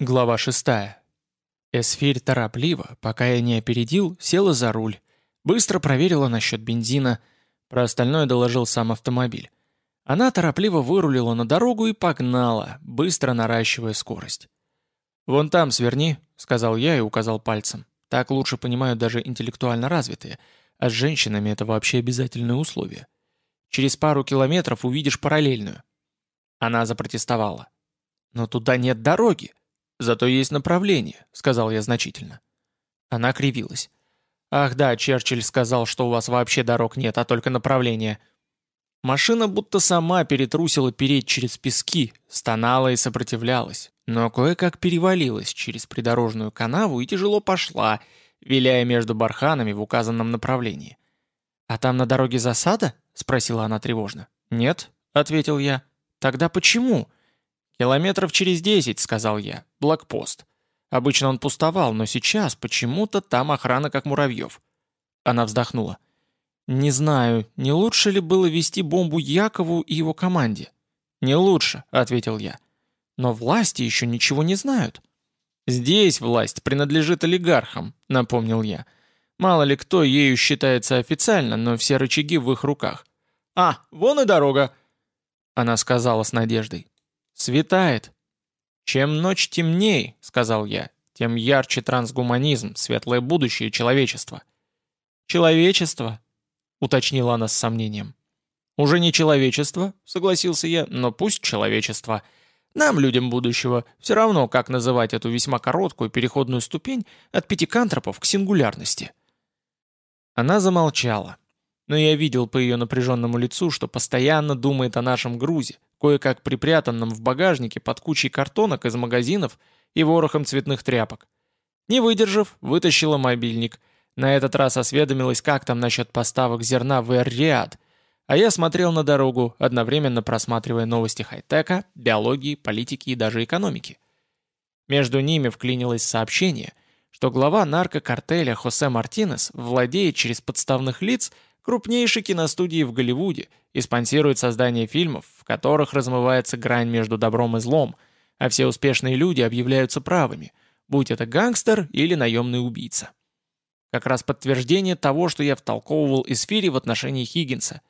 Глава 6. Эсфирь торопливо, пока я не опередил, села за руль. Быстро проверила насчет бензина. Про остальное доложил сам автомобиль. Она торопливо вырулила на дорогу и погнала, быстро наращивая скорость. «Вон там сверни», — сказал я и указал пальцем. Так лучше понимают даже интеллектуально развитые, а с женщинами это вообще обязательное условие. Через пару километров увидишь параллельную. Она запротестовала. «Но туда нет дороги!» «Зато есть направление», — сказал я значительно. Она кривилась. «Ах да, Черчилль сказал, что у вас вообще дорог нет, а только направление». Машина будто сама перетрусила переть через пески, стонала и сопротивлялась, но кое-как перевалилась через придорожную канаву и тяжело пошла, виляя между барханами в указанном направлении. «А там на дороге засада?» — спросила она тревожно. «Нет», — ответил я. «Тогда почему?» «Километров через десять», — сказал я. «Блокпост». Обычно он пустовал, но сейчас почему-то там охрана как муравьев. Она вздохнула. «Не знаю, не лучше ли было вести бомбу Якову и его команде?» «Не лучше», — ответил я. «Но власти еще ничего не знают». «Здесь власть принадлежит олигархам», — напомнил я. «Мало ли кто ею считается официально, но все рычаги в их руках». «А, вон и дорога», — она сказала с надеждой. «Светает». «Чем ночь темней», — сказал я, — «тем ярче трансгуманизм, светлое будущее человечества». «Человечество?» — уточнила она с сомнением. «Уже не человечество», — согласился я, — «но пусть человечество. Нам, людям будущего, все равно, как называть эту весьма короткую переходную ступень от пятикантропов к сингулярности». Она замолчала, но я видел по ее напряженному лицу, что постоянно думает о нашем грузе, кое-как припрятанном в багажнике под кучей картонок из магазинов и ворохом цветных тряпок. Не выдержав, вытащила мобильник. На этот раз осведомилась, как там насчет поставок зерна в Эр-Риад, а я смотрел на дорогу, одновременно просматривая новости хай-тека, биологии, политики и даже экономики. Между ними вклинилось сообщение, что глава наркокартеля Хосе Мартинес владеет через подставных лиц – крупнейшей киностудии в Голливуде и спонсирует создание фильмов, в которых размывается грань между добром и злом, а все успешные люди объявляются правыми, будь это гангстер или наемный убийца. Как раз подтверждение того, что я втолковывал эсфире в отношении Хиггинса.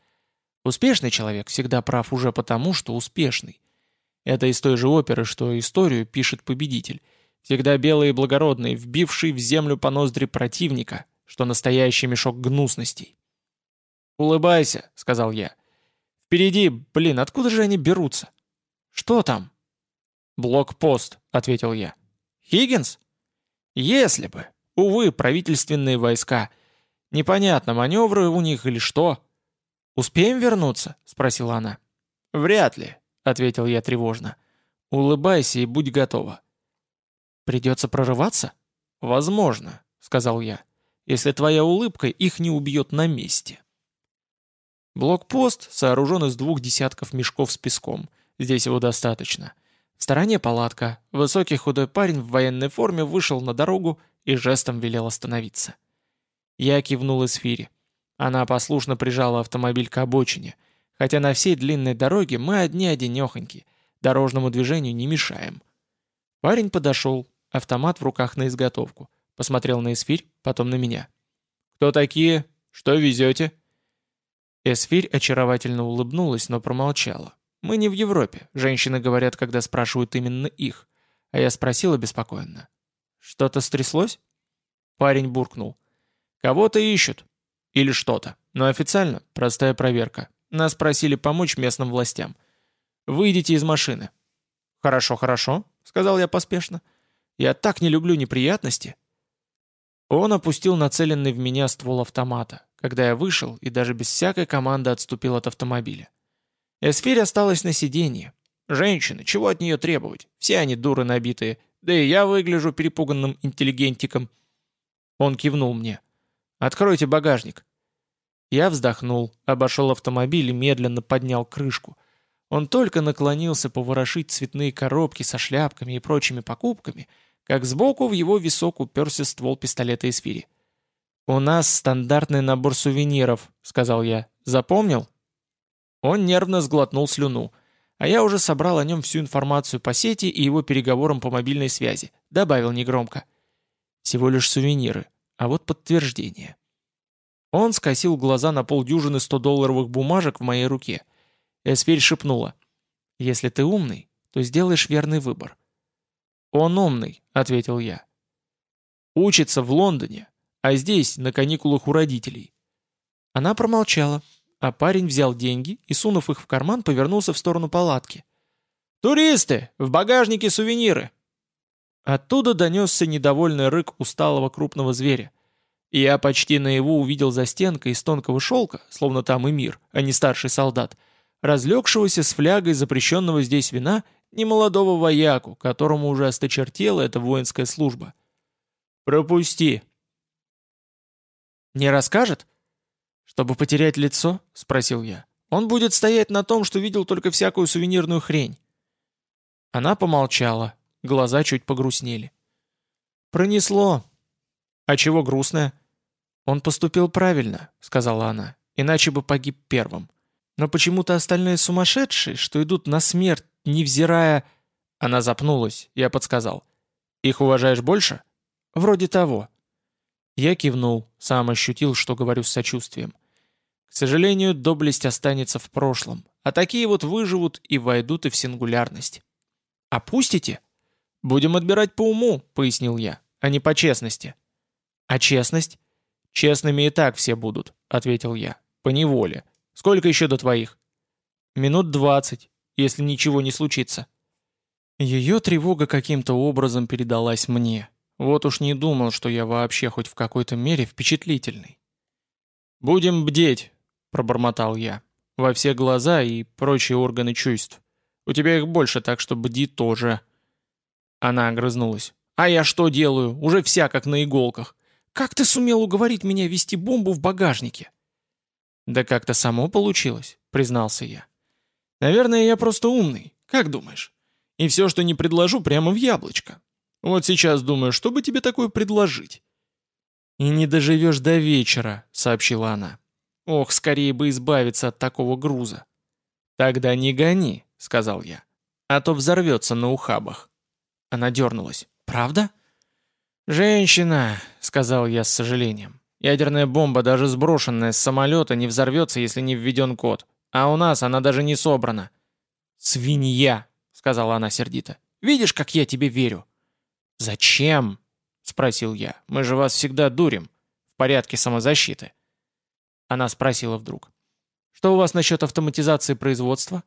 Успешный человек всегда прав уже потому, что успешный. Это из той же оперы, что историю пишет победитель. Всегда белый и благородный, вбивший в землю по ноздри противника, что настоящий мешок гнусностей. «Улыбайся», — сказал я. «Впереди, блин, откуда же они берутся?» «Что там?» «Блокпост», — ответил я. «Хиггинс?» «Если бы. Увы, правительственные войска. Непонятно, маневры у них или что». «Успеем вернуться?» — спросила она. «Вряд ли», — ответил я тревожно. «Улыбайся и будь готова». «Придется прорываться?» «Возможно», — сказал я, «если твоя улыбка их не убьет на месте». Блокпост сооружен из двух десятков мешков с песком. Здесь его достаточно. В стороне палатка. Высокий худой парень в военной форме вышел на дорогу и жестом велел остановиться. Я кивнул Эсфире. Она послушно прижала автомобиль к обочине. Хотя на всей длинной дороге мы одни-одинехоньки. Дорожному движению не мешаем. Парень подошел, автомат в руках на изготовку. Посмотрел на Эсфирь, потом на меня. «Кто такие? Что везете?» Эсфирь очаровательно улыбнулась, но промолчала. «Мы не в Европе. Женщины говорят, когда спрашивают именно их». А я спросила беспокойно. «Что-то стряслось?» Парень буркнул. «Кого-то ищут. Или что-то. Но официально простая проверка. Нас просили помочь местным властям. Выйдите из машины». «Хорошо, хорошо», — сказал я поспешно. «Я так не люблю неприятности». Он опустил нацеленный в меня ствол автомата когда я вышел и даже без всякой команды отступил от автомобиля. Эсфирь осталась на сиденье. Женщины, чего от нее требовать? Все они дуры набитые. Да и я выгляжу перепуганным интеллигентиком. Он кивнул мне. «Откройте багажник». Я вздохнул, обошел автомобиль и медленно поднял крышку. Он только наклонился поворошить цветные коробки со шляпками и прочими покупками, как сбоку в его висок уперся ствол пистолета Эсфири. «У нас стандартный набор сувениров», — сказал я. «Запомнил?» Он нервно сглотнул слюну. А я уже собрал о нем всю информацию по сети и его переговорам по мобильной связи. Добавил негромко. Всего лишь сувениры, а вот подтверждение. Он скосил глаза на полдюжины 100-долларовых бумажек в моей руке. Эсфирь шепнула. «Если ты умный, то сделаешь верный выбор». «Он умный», — ответил я. «Учится в Лондоне, а здесь, на каникулах у родителей». Она промолчала, а парень взял деньги и, сунув их в карман, повернулся в сторону палатки. «Туристы! В багажнике сувениры!» Оттуда донесся недовольный рык усталого крупного зверя. И я почти наяву увидел за стенкой из тонкого шелка, словно там и мир, а не старший солдат, разлегшегося с флягой запрещенного здесь вина немолодого вояку, которому уже осточертела эта воинская служба. «Пропусти!» «Не расскажет?» «Чтобы потерять лицо?» — спросил я. «Он будет стоять на том, что видел только всякую сувенирную хрень». Она помолчала, глаза чуть погрустнели. «Пронесло». «А чего грустное?» «Он поступил правильно», — сказала она, «иначе бы погиб первым. Но почему-то остальные сумасшедшие, что идут на смерть, невзирая...» Она запнулась, я подсказал. «Их уважаешь больше?» «Вроде того». Я кивнул, сам ощутил, что говорю с сочувствием. К сожалению, доблесть останется в прошлом, а такие вот выживут и войдут и в сингулярность. «Опустите?» «Будем отбирать по уму», — пояснил я, — «а не по честности». «А честность?» «Честными и так все будут», — ответил я. «По неволе. Сколько еще до твоих?» «Минут двадцать, если ничего не случится». Ее тревога каким-то образом передалась мне. Вот уж не думал, что я вообще хоть в какой-то мере впечатлительный. «Будем бдеть», — пробормотал я, — «во все глаза и прочие органы чувств. У тебя их больше, так что бди тоже». Она огрызнулась. «А я что делаю? Уже вся как на иголках. Как ты сумел уговорить меня вести бомбу в багажнике?» «Да как-то само получилось», — признался я. «Наверное, я просто умный. Как думаешь? И все, что не предложу, прямо в яблочко. Вот сейчас думаю, что бы тебе такое предложить?» «И не доживешь до вечера», — сообщила она. «Ох, скорее бы избавиться от такого груза». «Тогда не гони», — сказал я, — «а то взорвется на ухабах». Она дернулась. «Правда?» «Женщина», — сказал я с сожалением. «Ядерная бомба, даже сброшенная с самолета, не взорвется, если не введен код. А у нас она даже не собрана». «Свинья», — сказала она сердито. «Видишь, как я тебе верю?» «Зачем?» — спросил я. «Мы же вас всегда дурим. В порядке самозащиты». Она спросила вдруг. «Что у вас насчет автоматизации производства?»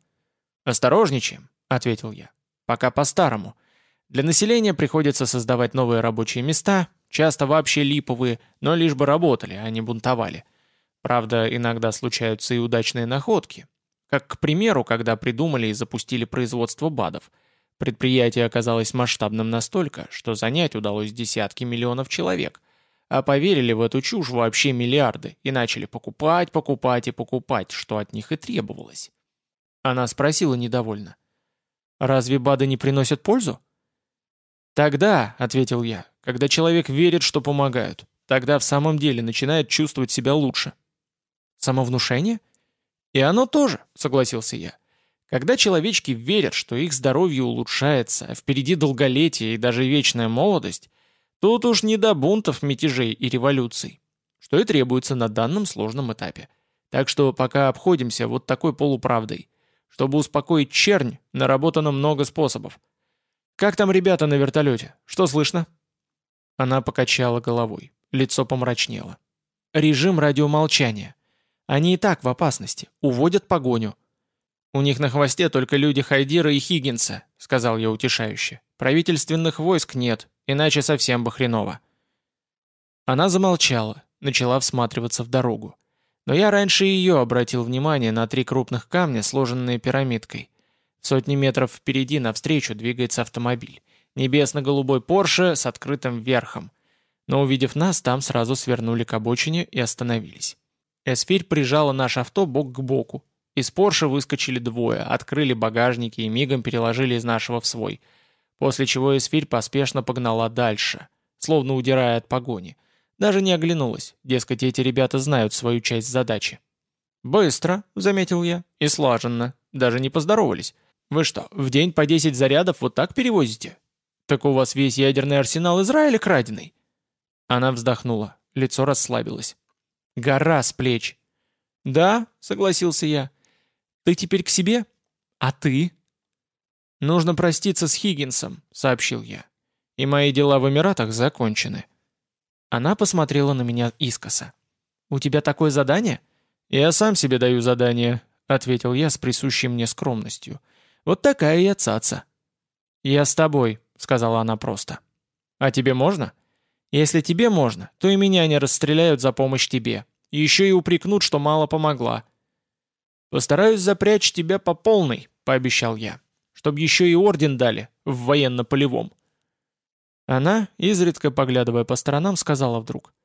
«Осторожничаем», — ответил я. «Пока по-старому. Для населения приходится создавать новые рабочие места, часто вообще липовые, но лишь бы работали, а не бунтовали. Правда, иногда случаются и удачные находки. Как, к примеру, когда придумали и запустили производство БАДов. Предприятие оказалось масштабным настолько, что занять удалось десятки миллионов человек. А поверили в эту чушь вообще миллиарды и начали покупать, покупать и покупать, что от них и требовалось. Она спросила недовольно. «Разве БАДы не приносят пользу?» «Тогда», — ответил я, — «когда человек верит, что помогают, тогда в самом деле начинает чувствовать себя лучше». «Самовнушение?» «И оно тоже», — согласился я. «Когда человечки верят, что их здоровье улучшается, а впереди долголетие и даже вечная молодость, тут уж не до бунтов, мятежей и революций, что и требуется на данном сложном этапе. Так что пока обходимся вот такой полуправдой. Чтобы успокоить чернь, наработано много способов. «Как там ребята на вертолете? Что слышно?» Она покачала головой. Лицо помрачнело. «Режим радиомолчания. Они и так в опасности. Уводят погоню». «У них на хвосте только люди Хайдира и Хиггинса», — сказал я утешающе. «Правительственных войск нет, иначе совсем бы хреново». Она замолчала, начала всматриваться в дорогу. Но я раньше ее обратил внимание на три крупных камня, сложенные пирамидкой. Сотни метров впереди навстречу двигается автомобиль. Небесно-голубой Порше с открытым верхом. Но увидев нас, там сразу свернули к обочине и остановились. Эсфирь прижала наш авто бок к боку. Из Порше выскочили двое, открыли багажники и мигом переложили из нашего в свой. После чего Эсфирь поспешно погнала дальше, словно удирая от погони. Даже не оглянулась, дескать, эти ребята знают свою часть задачи. «Быстро», — заметил я, — «и слаженно. Даже не поздоровались. Вы что, в день по 10 зарядов вот так перевозите? Так у вас весь ядерный арсенал Израиля краденый?» Она вздохнула, лицо расслабилось. «Гора с плеч». «Да», — согласился я. «Ты теперь к себе? А ты?» «Нужно проститься с Хиггинсом», — сообщил я. «И мои дела в Эмиратах закончены». Она посмотрела на меня искоса. «У тебя такое задание?» «Я сам себе даю задание», — ответил я с присущей мне скромностью. «Вот такая я цаца». «Я с тобой», — сказала она просто. «А тебе можно?» «Если тебе можно, то и меня не расстреляют за помощь тебе. Еще и упрекнут, что мало помогла». «Постараюсь запрячь тебя по полной», — пообещал я чтобы еще и орден дали в военно-полевом. Она, изредка поглядывая по сторонам, сказала вдруг.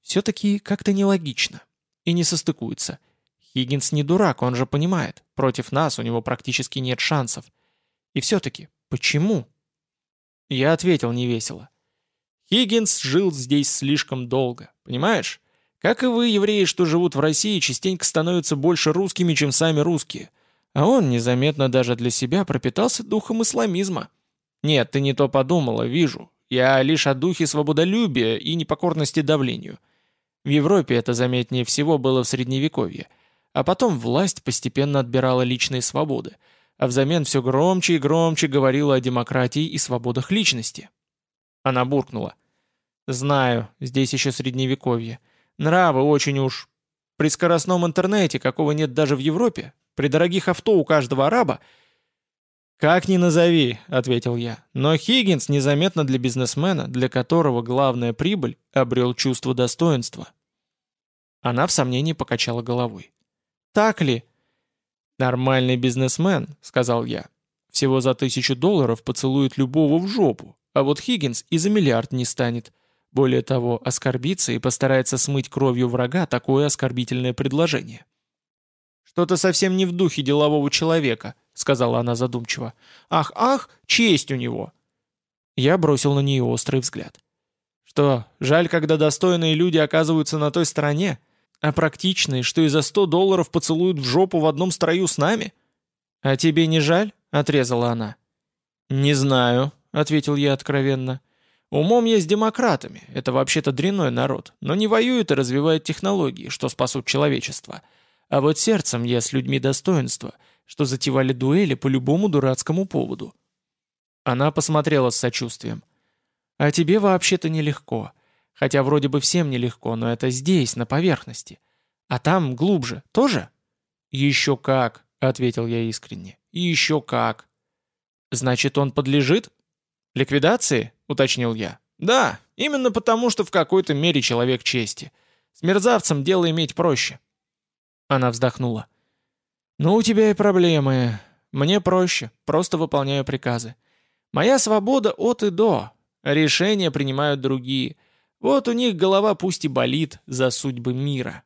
«Все-таки как-то нелогично. И не состыкуется. Хиггинс не дурак, он же понимает. Против нас у него практически нет шансов. И все-таки, почему?» Я ответил невесело. «Хиггинс жил здесь слишком долго, понимаешь? Как и вы, евреи, что живут в России, частенько становятся больше русскими, чем сами русские. А он незаметно даже для себя пропитался духом исламизма. Нет, ты не то подумала, вижу. Я лишь о духе свободолюбия и непокорности давлению. В Европе это заметнее всего было в Средневековье. А потом власть постепенно отбирала личные свободы, а взамен все громче и громче говорила о демократии и свободах личности. Она буркнула. «Знаю, здесь еще Средневековье. Нравы очень уж. При скоростном интернете, какого нет даже в Европе, при дорогих авто у каждого араба...» «Как ни назови», — ответил я, «но Хиггинс незаметно для бизнесмена, для которого главная прибыль, обрел чувство достоинства». Она в сомнении покачала головой. «Так ли?» «Нормальный бизнесмен», — сказал я, «всего за тысячу долларов поцелует любого в жопу, а вот Хиггинс и за миллиард не станет. Более того, оскорбится и постарается смыть кровью врага такое оскорбительное предложение». «Что-то совсем не в духе делового человека», — сказала она задумчиво. «Ах, ах, честь у него!» Я бросил на нее острый взгляд. «Что, жаль, когда достойные люди оказываются на той стороне, а практичные, что и за сто долларов поцелуют в жопу в одном строю с нами?» «А тебе не жаль?» — отрезала она. «Не знаю», — ответил я откровенно. «Умом я с демократами, это вообще-то дрянной народ, но не воюет и развивает технологии, что спасут человечество». А вот сердцем я с людьми достоинства, что затевали дуэли по любому дурацкому поводу. Она посмотрела с сочувствием. «А тебе вообще-то нелегко. Хотя вроде бы всем нелегко, но это здесь, на поверхности. А там, глубже, тоже?» «Еще как», — ответил я искренне. «Еще как». «Значит, он подлежит?» «Ликвидации?» — уточнил я. «Да, именно потому, что в какой-то мере человек чести. С мерзавцем дело иметь проще. Она вздохнула. «Ну, у тебя и проблемы. Мне проще, просто выполняю приказы. Моя свобода от и до. Решения принимают другие. Вот у них голова пусть и болит за судьбы мира».